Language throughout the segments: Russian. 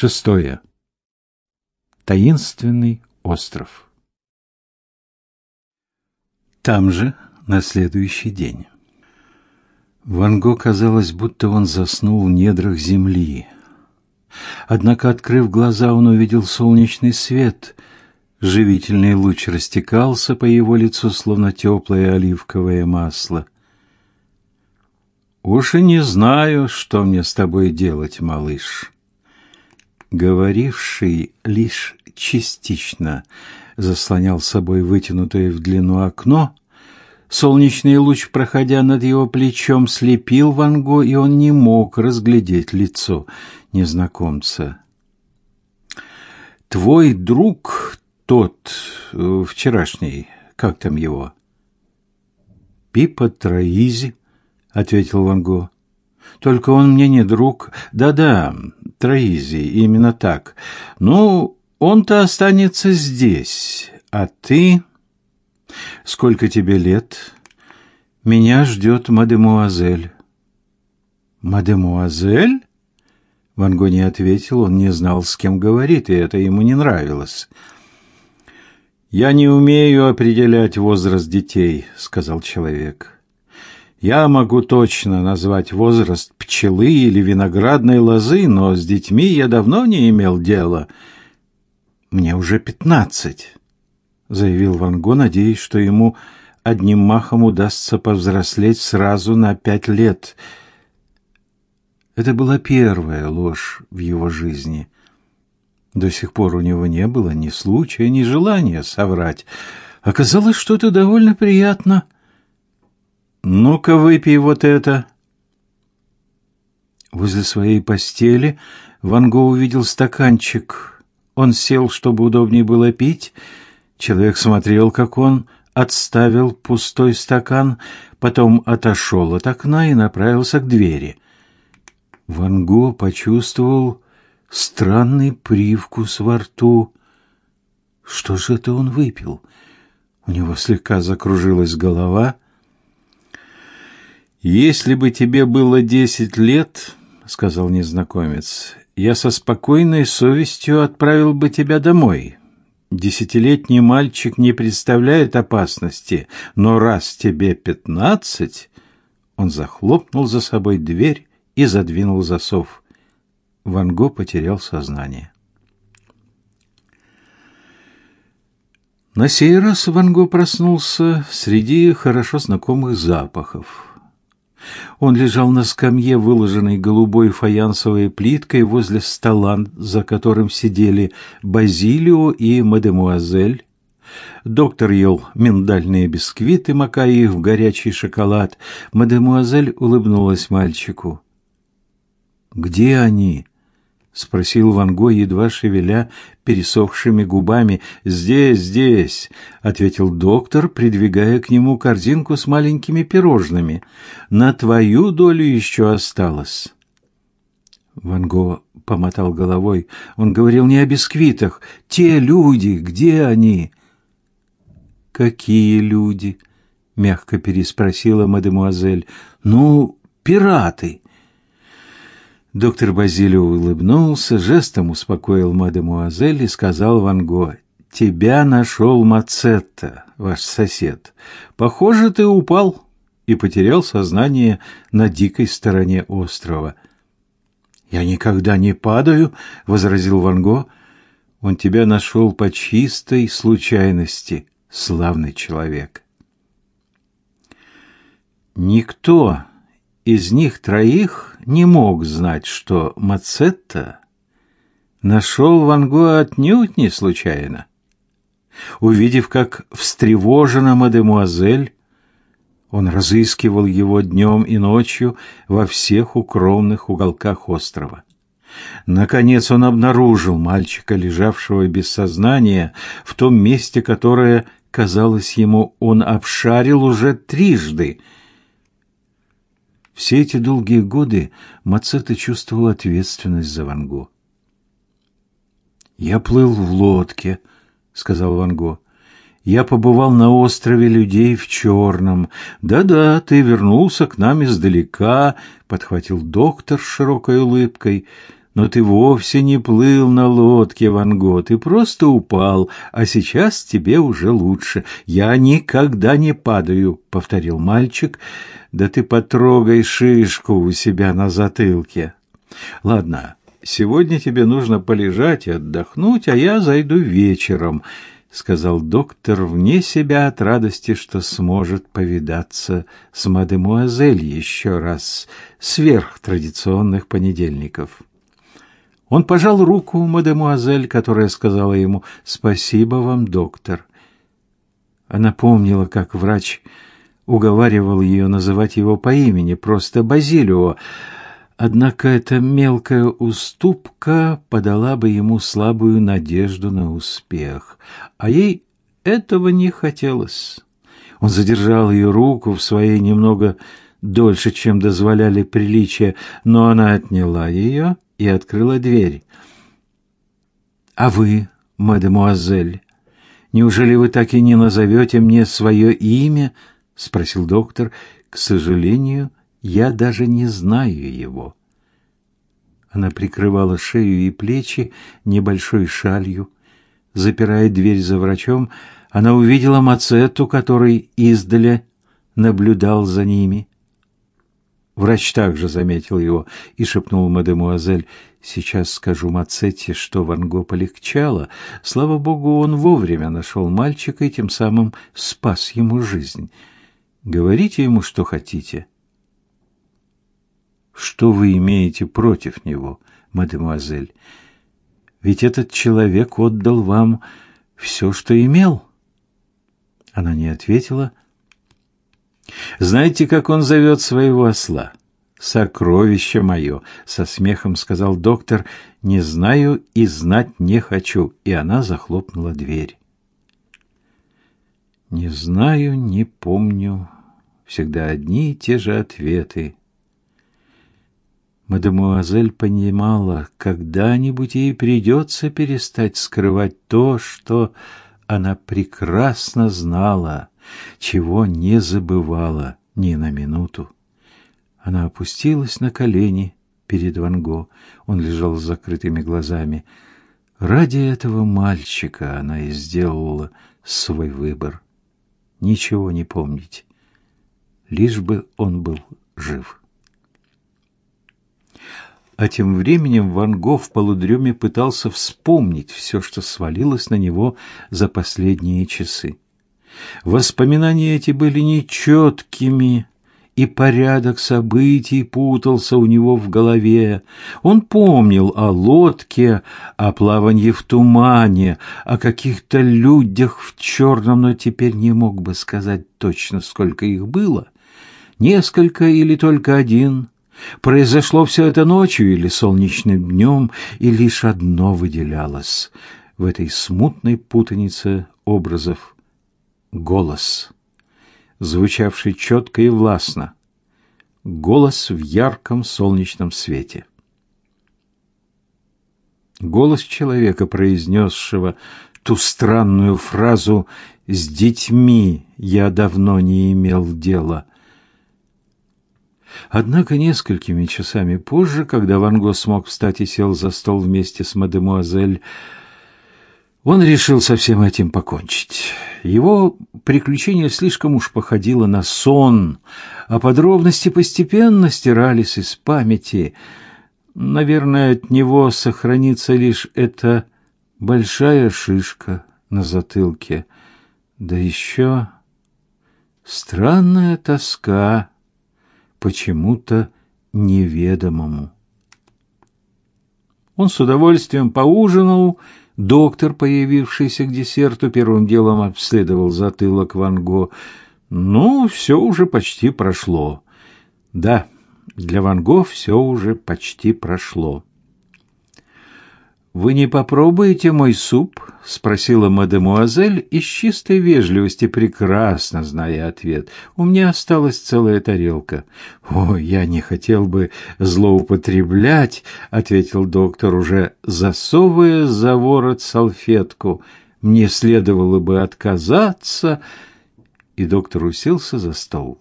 Шестое. Таинственный остров. Там же, на следующий день. Ван Го казалось, будто он заснул в недрах земли. Однако, открыв глаза, он увидел солнечный свет. Живительный луч растекался по его лицу, словно теплое оливковое масло. «Уж и не знаю, что мне с тобой делать, малыш», говоривший лишь частично, заслонял собой вытянутое в длину окно. Солнечный луч, проходя над его плечом, слепил Ван Го, и он не мог разглядеть лицо незнакомца. «Твой друг тот, э, вчерашний, как там его?» «Пипа Троизи», — ответил Ван Го. «Только он мне не друг. Да-да, Троизи, именно так. Ну, он-то останется здесь, а ты... Сколько тебе лет? Меня ждет мадемуазель. Мадемуазель? Ван не ответил, он не знал, с кем говорит, и это ему не нравилось. «Я не умею определять возраст детей», — сказал человек. Я могу точно назвать возраст пчелы или виноградной лозы, но с детьми я давно не имел дела. Мне уже пятнадцать, заявил Ван Го, надеясь, что ему одним махом удастся повзрослеть сразу на пять лет. Это была первая ложь в его жизни. До сих пор у него не было ни случая, ни желания соврать. Оказалось, что это довольно приятно — «Ну-ка, выпей вот это». Возле своей постели Ван Го увидел стаканчик. Он сел, чтобы удобнее было пить. Человек смотрел, как он отставил пустой стакан, потом отошел от окна и направился к двери. Ван Го почувствовал странный привкус во рту. Что же это он выпил? У него слегка закружилась голова — «Если бы тебе было десять лет, — сказал незнакомец, — я со спокойной совестью отправил бы тебя домой. Десятилетний мальчик не представляет опасности, но раз тебе пятнадцать...» Он захлопнул за собой дверь и задвинул засов. Ван Го потерял сознание. На сей раз Ван Го проснулся среди хорошо знакомых запахов. Он лежал на скамье, выложенной голубой фаянсовой плиткой возле стола, за которым сидели Базилио и мадемуазель. Доктор ел миндальные бисквиты, макая их в горячий шоколад. Мадемуазель улыбнулась мальчику. «Где они?» Спросил Ван Го, едва шевеля пересохшими губами. "Здесь, здесь", ответил доктор, придвигая к нему корзинку с маленькими пирожными. "На твою долю еще осталось". Ван Го помотал головой. Он говорил не о бисквитах. Те люди, где они? Какие люди? мягко переспросила мадемуазель. Ну, пираты. Доктор Базилио улыбнулся, жестом успокоил мадемуазель и сказал Ван Го: "Тебя нашел Мацетта, ваш сосед. Похоже, ты упал и потерял сознание на дикой стороне острова". "Я никогда не падаю", возразил Ван Го. "Он тебя нашел по чистой случайности, славный человек". Никто из них троих не мог знать, что Мацетта нашел Ван Го отнюдь не случайно. Увидев, как встревожена мадемуазель, он разыскивал его днем и ночью во всех укромных уголках острова. Наконец он обнаружил мальчика, лежавшего без сознания, в том месте, которое, казалось ему, он обшарил уже трижды — все эти долгие годы Мацета чувствовал ответственность за Ван Го. «Я плыл в лодке», — сказал Ван Го. «Я побывал на острове людей в черном. Да-да, ты вернулся к нам издалека», — подхватил доктор с широкой улыбкой. Но ты вовсе не плыл на лодке, Ван Го, ты просто упал, а сейчас тебе уже лучше. Я никогда не падаю, повторил мальчик. Да ты потрогай шишку у себя на затылке. Ладно, сегодня тебе нужно полежать и отдохнуть, а я зайду вечером. — сказал доктор вне себя от радости, что сможет повидаться с мадемуазель еще раз сверх традиционных понедельников. Он пожал руку мадемуазель, которая сказала ему «Спасибо вам, доктор». Она помнила, как врач уговаривал ее называть его по имени, просто Базилио, Однако эта мелкая уступка подала бы ему слабую надежду на успех, а ей этого не хотелось. Он задержал ее руку в своей немного дольше, чем дозволяли приличия, но она отняла ее и открыла дверь. «А вы, мадемуазель, неужели вы так и не назовете мне свое имя?» — спросил доктор. «К сожалению, я даже не знаю его. Она прикрывала шею и плечи небольшой шалью. Запирая дверь за врачом, она увидела Мацетту, который издали наблюдал за ними. Врач также заметил его и шепнул мадемуазель, «Сейчас скажу Мацетте, что Ван Го полегчало. Слава богу, он вовремя нашел мальчика и тем самым спас ему жизнь. Говорите ему, что хотите». Что вы имеете против него, мадемуазель? Ведь этот человек отдал вам все, что имел. Она не ответила. Знаете, как он зовет своего осла? Сокровище мое, со смехом сказал доктор. Не знаю и знать не хочу. И она захлопнула дверь. Не знаю, не помню. Всегда одни и те же ответы. Мадемуазель понимала, когда-нибудь ей придется перестать скрывать то, что она прекрасно знала, чего не забывала ни на минуту. Она опустилась на колени перед Ван Го. Он лежал с закрытыми глазами. Ради этого мальчика она и сделала свой выбор. Ничего не помнить, лишь бы он был жив. А тем временем Ван Гог в полудреме пытался вспомнить все, что свалилось на него за последние часы. Воспоминания эти были нечеткими, и порядок событий путался у него в голове. Он помнил о лодке, о плавании в тумане, о каких-то людях в черном, но теперь не мог бы сказать точно, сколько их было. Несколько или только один — Произошло все это ночью или солнечным днем, и лишь одно выделялось в этой смутной путанице образов — голос, звучавший четко и властно, голос в ярком солнечном свете. Голос человека, произнесшего ту странную фразу «С детьми я давно не имел дела», Однако несколькими часами позже, когда Ван Го смог встать и сел за стол вместе с мадемуазель, он решил со всем этим покончить. Его приключение слишком уж походило на сон, а подробности постепенно стирались из памяти. Наверное, от него сохранится лишь эта большая шишка на затылке, да еще странная тоска почему-то неведомому. Он с удовольствием поужинал, доктор, появившийся к десерту, первым делом обследовал затылок Ван Го. Ну, все уже почти прошло. Да, для Ван Го все уже почти прошло. «Вы не попробуете мой суп?» — спросила мадемуазель из чистой вежливости, прекрасно зная ответ. «У меня осталась целая тарелка». «О, я не хотел бы злоупотреблять», — ответил доктор, уже засовывая за ворот салфетку. «Мне следовало бы отказаться». И доктор уселся за стол.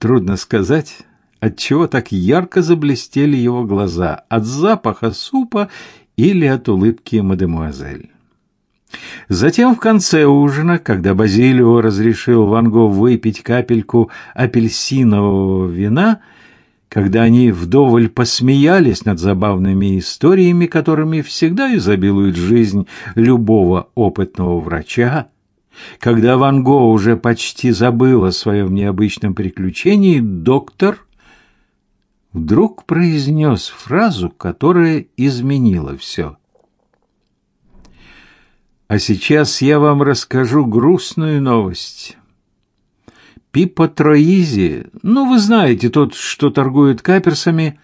Трудно сказать, отчего так ярко заблестели его глаза, от запаха супа или от улыбки мадемуазель. Затем в конце ужина, когда Базилио разрешил Ван Го выпить капельку апельсинового вина, когда они вдоволь посмеялись над забавными историями, которыми всегда изобилует жизнь любого опытного врача, когда Ван Го уже почти забыл о своем необычном приключении, доктор вдруг произнес фразу, которая изменила все. А сейчас я вам расскажу грустную новость. Пипа Троизи, ну вы знаете, тот, что торгует каперсами,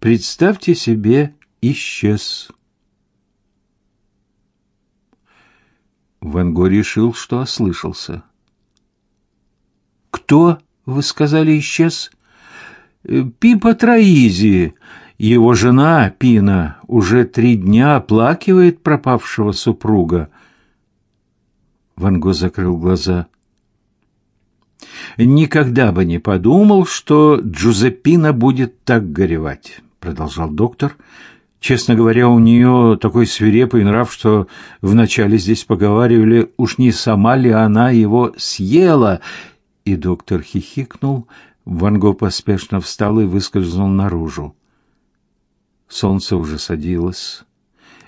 представьте себе, исчез. Ван Го решил, что ослышался. «Кто, вы сказали, исчез?» «Пипа Троизи. Его жена, Пина, уже три дня оплакивает пропавшего супруга». Ван Го закрыл глаза. «Никогда бы не подумал, что Джузеппина будет так горевать», — продолжал доктор, — Честно говоря, у нее такой свирепый нрав, что вначале здесь поговаривали, уж не сама ли она его съела. И доктор хихикнул, Ван Го поспешно встал и выскользнул наружу. Солнце уже садилось.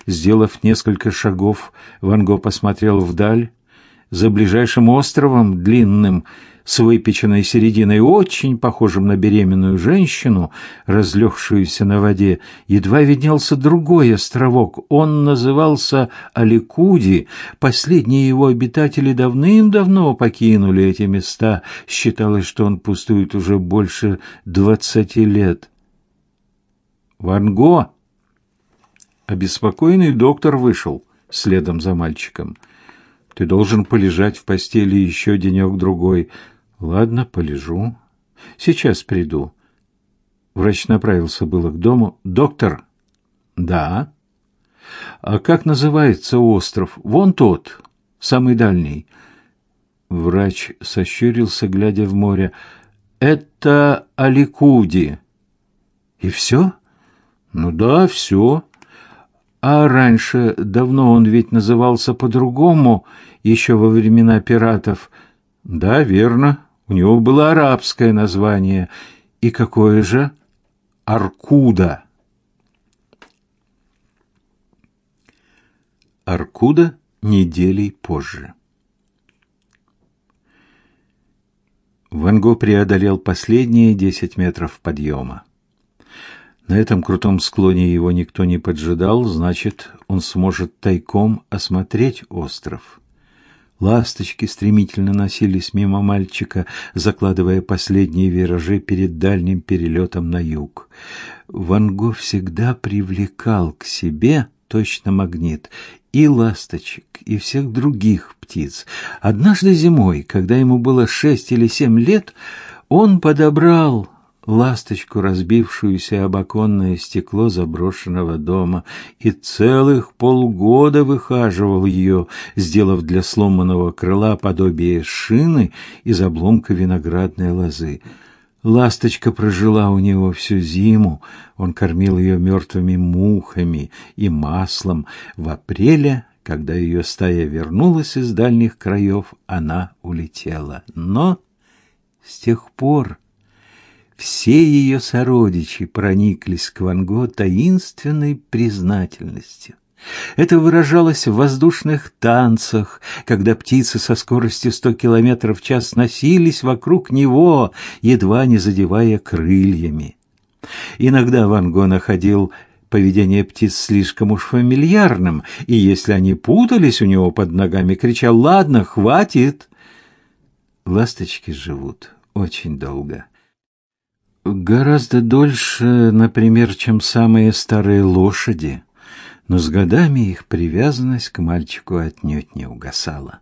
Сделав несколько шагов, Ван Го посмотрел вдаль. За ближайшим островом, длинным, с выпеченной серединой, очень похожим на беременную женщину, разлегшуюся на воде, едва виднелся другой островок. Он назывался Аликуди. Последние его обитатели давным-давно покинули эти места. Считалось, что он пустует уже больше двадцати лет. «Ван Го!» Обеспокоенный доктор вышел следом за мальчиком. «Ты должен полежать в постели еще денек-другой». Ладно, полежу. Сейчас приду. Врач направился было к дому. Доктор? Да. А как называется остров? Вон тот, самый дальний. Врач сощурился, глядя в море. Это Аликуди. И все? Ну да, все. А раньше, давно он ведь назывался по-другому, еще во времена пиратов. Да, верно. У него было арабское название. И какое же? Аркуда. Аркуда неделей позже. Ван Го преодолел последние десять метров подъема. На этом крутом склоне его никто не поджидал, значит, он сможет тайком осмотреть остров. Ласточки стремительно носились мимо мальчика, закладывая последние виражи перед дальним перелетом на юг. Ван Го всегда привлекал к себе точно магнит и ласточек, и всех других птиц. Однажды зимой, когда ему было шесть или семь лет, он подобрал ласточку, разбившуюся об оконное стекло заброшенного дома, и целых полгода выхаживал ее, сделав для сломанного крыла подобие шины из обломка виноградной лозы. Ласточка прожила у него всю зиму, он кормил ее мертвыми мухами и маслом. В апреле, когда ее стая вернулась из дальних краев, она улетела. Но с тех пор все ее сородичи прониклись к Ван Го таинственной признательностью. Это выражалось в воздушных танцах, когда птицы со скоростью 100 км в час носились вокруг него, едва не задевая крыльями. Иногда Ван Го находил поведение птиц слишком уж фамильярным, и если они путались у него под ногами, кричал «Ладно, хватит!» Ласточки живут очень долго. Гораздо дольше, например, чем самые старые лошади, но с годами их привязанность к мальчику отнюдь не угасала.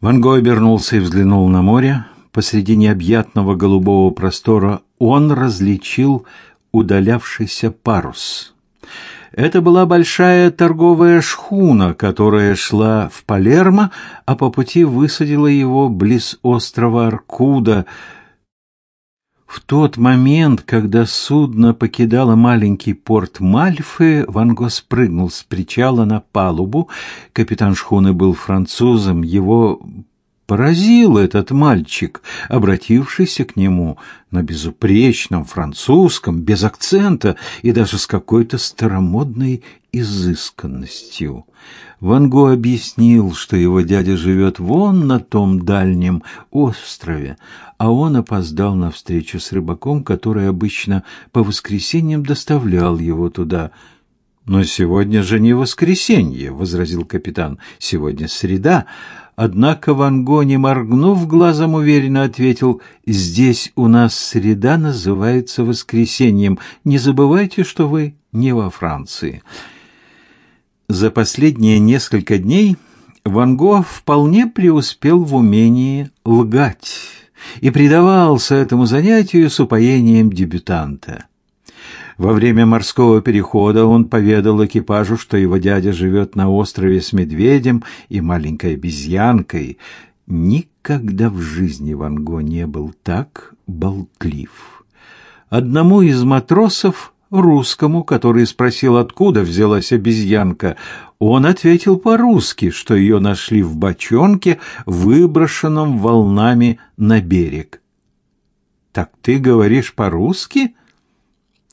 Ван Го обернулся и взглянул на море. Посреди необъятного голубого простора он различил удалявшийся парус. Это была большая торговая шхуна, которая шла в Палермо, а по пути высадила его близ острова Аркуда – В тот момент, когда судно покидало маленький порт Мальфы, Ван Го спрыгнул с причала на палубу. Капитан шхуны был французом, его поразил этот мальчик, обратившийся к нему на безупречном французском, без акцента и даже с какой-то старомодной изысканностью. Ван Го объяснил, что его дядя живет вон на том дальнем острове, а он опоздал на встречу с рыбаком, который обычно по воскресеньям доставлял его туда. «Но сегодня же не воскресенье», — возразил капитан. «Сегодня среда». Однако Ван Го, не моргнув глазом, уверенно ответил, «Здесь у нас среда называется воскресеньем. Не забывайте, что вы не во Франции». За последние несколько дней Ван Го вполне преуспел в умении лгать и предавался этому занятию с упоением дебютанта. Во время морского перехода он поведал экипажу, что его дядя живет на острове с медведем и маленькой обезьянкой. Никогда в жизни Ван Го не был так болтлив. Одному из матросов, русскому, который спросил, откуда взялась обезьянка, он ответил по-русски, что ее нашли в бочонке, выброшенном волнами на берег. «Так ты говоришь по-русски?»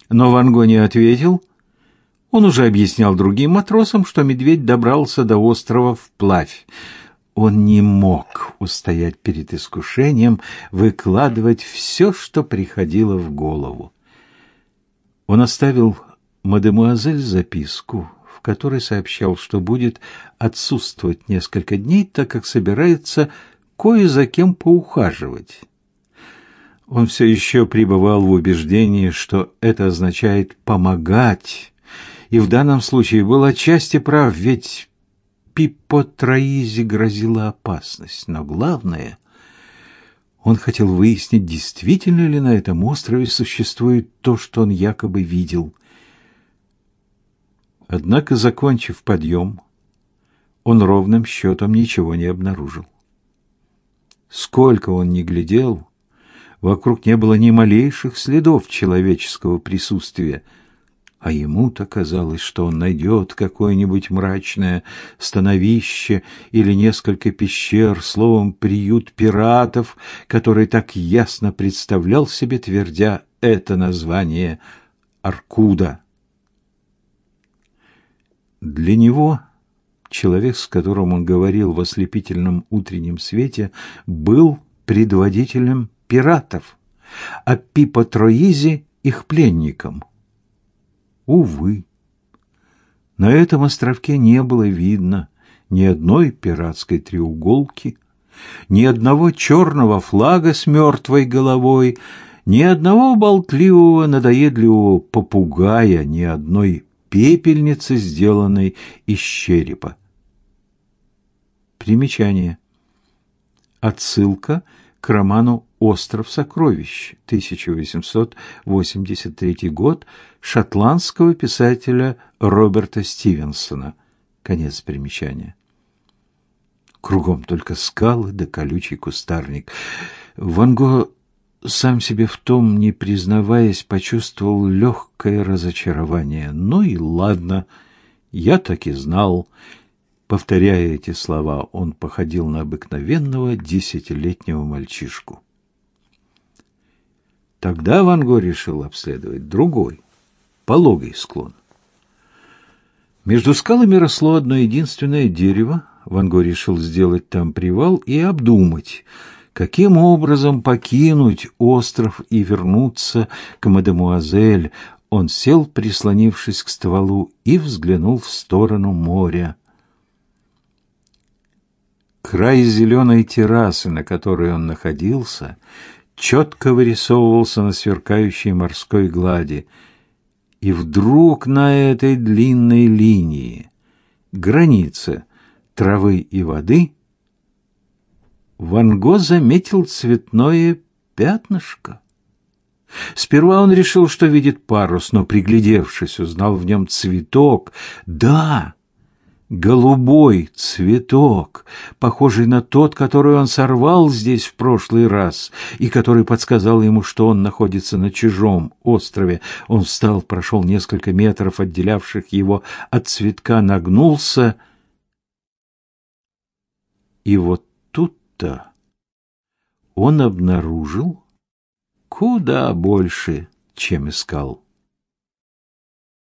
Но Ван Го не ответил. Он уже объяснял другим матросам, что медведь добрался до острова вплавь. Он не мог устоять перед искушением выкладывать все, что приходило в голову. Он оставил мадемуазель записку, в которой сообщал, что будет отсутствовать несколько дней, так как собирается кое за кем поухаживать. Он все еще пребывал в убеждении, что это означает «помогать», и в данном случае был отчасти прав, ведь Пиппо Троизе грозила опасность. Но главное, он хотел выяснить, действительно ли на этом острове существует то, что он якобы видел. Однако, закончив подъем, он ровным счетом ничего не обнаружил. Сколько он ни глядел, Вокруг не было ни малейших следов человеческого присутствия, а ему-то казалось, что он найдет какое-нибудь мрачное становище или несколько пещер, словом, приют пиратов, который так ясно представлял себе, твердя это название Аркуда. Для него человек, с которым он говорил в ослепительном утреннем свете, был предводителем пиратов, а Пипа Троизи их пленником. Увы, на этом островке не было видно ни одной пиратской треуголки, ни одного черного флага с мертвой головой, ни одного болтливого надоедливого попугая, ни одной пепельницы, сделанной из черепа. Примечание. Отсылка к роману «Остров сокровищ», 1883 год, шотландского писателя Роберта Стивенсона. Конец примечания. Кругом только скалы да колючий кустарник. Ван Го, сам себе в том не признаваясь, почувствовал легкое разочарование. Ну и ладно, я так и знал. Повторяя эти слова, он походил на обыкновенного десятилетнего мальчишку. Тогда Ван Го решил обследовать другой, пологий склон. Между скалами росло одно единственное дерево. Ван Го решил сделать там привал и обдумать, каким образом покинуть остров и вернуться к мадемуазель. Он сел, прислонившись к стволу, и взглянул в сторону моря. Край зеленой террасы, на которой он находился, четко вырисовывался на сверкающей морской глади. И вдруг на этой длинной линии, границе травы и воды, Ван Го заметил цветное пятнышко. Сперва он решил, что видит парус, но, приглядевшись, узнал в нем цветок. Да, голубой цветок, похожий на тот, который он сорвал здесь в прошлый раз и который подсказал ему, что он находится на чужом острове. Он встал, прошел несколько метров, отделявших его от цветка, нагнулся. И вот тут-то он обнаружил куда больше, чем искал.